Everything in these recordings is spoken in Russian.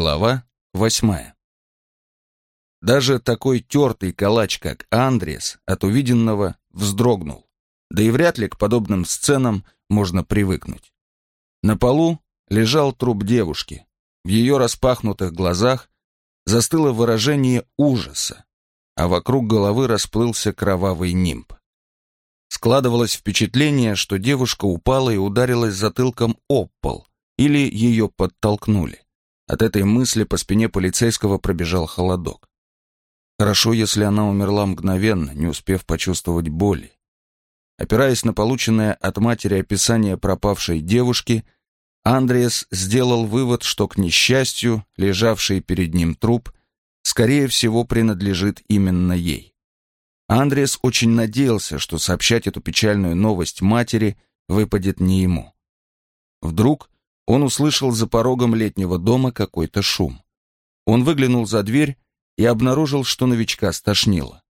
Глава восьмая. Даже такой тертый калач, как Андрес, от увиденного вздрогнул. Да и вряд ли к подобным сценам можно привыкнуть. На полу лежал труп девушки. В ее распахнутых глазах застыло выражение ужаса, а вокруг головы расплылся кровавый нимб. Складывалось впечатление, что девушка упала и ударилась затылком об пол, или ее подтолкнули. От этой мысли по спине полицейского пробежал холодок. Хорошо, если она умерла мгновенно, не успев почувствовать боли. Опираясь на полученное от матери описание пропавшей девушки, Андреас сделал вывод, что, к несчастью, лежавший перед ним труп, скорее всего, принадлежит именно ей. Андреас очень надеялся, что сообщать эту печальную новость матери выпадет не ему. Вдруг он услышал за порогом летнего дома какой-то шум. Он выглянул за дверь и обнаружил, что новичка стошнило.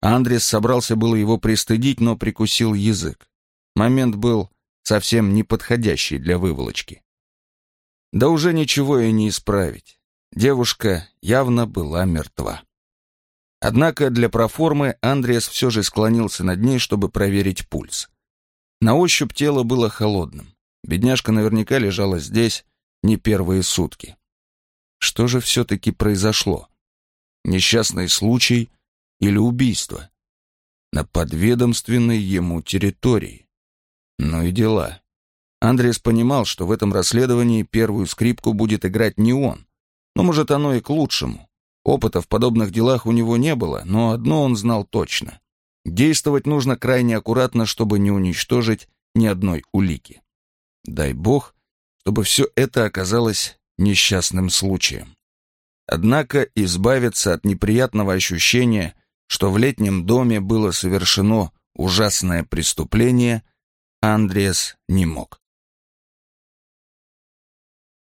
Андрес собрался было его пристыдить, но прикусил язык. Момент был совсем неподходящий для выволочки. Да уже ничего и не исправить. Девушка явно была мертва. Однако для проформы Андреас все же склонился над ней, чтобы проверить пульс. На ощупь тело было холодным. Бедняжка наверняка лежала здесь не первые сутки. Что же все-таки произошло? Несчастный случай или убийство? На подведомственной ему территории. Ну и дела. Андрес понимал, что в этом расследовании первую скрипку будет играть не он. Но, может, оно и к лучшему. Опыта в подобных делах у него не было, но одно он знал точно. Действовать нужно крайне аккуратно, чтобы не уничтожить ни одной улики. Дай бог, чтобы все это оказалось несчастным случаем. Однако избавиться от неприятного ощущения, что в летнем доме было совершено ужасное преступление, Андреас не мог.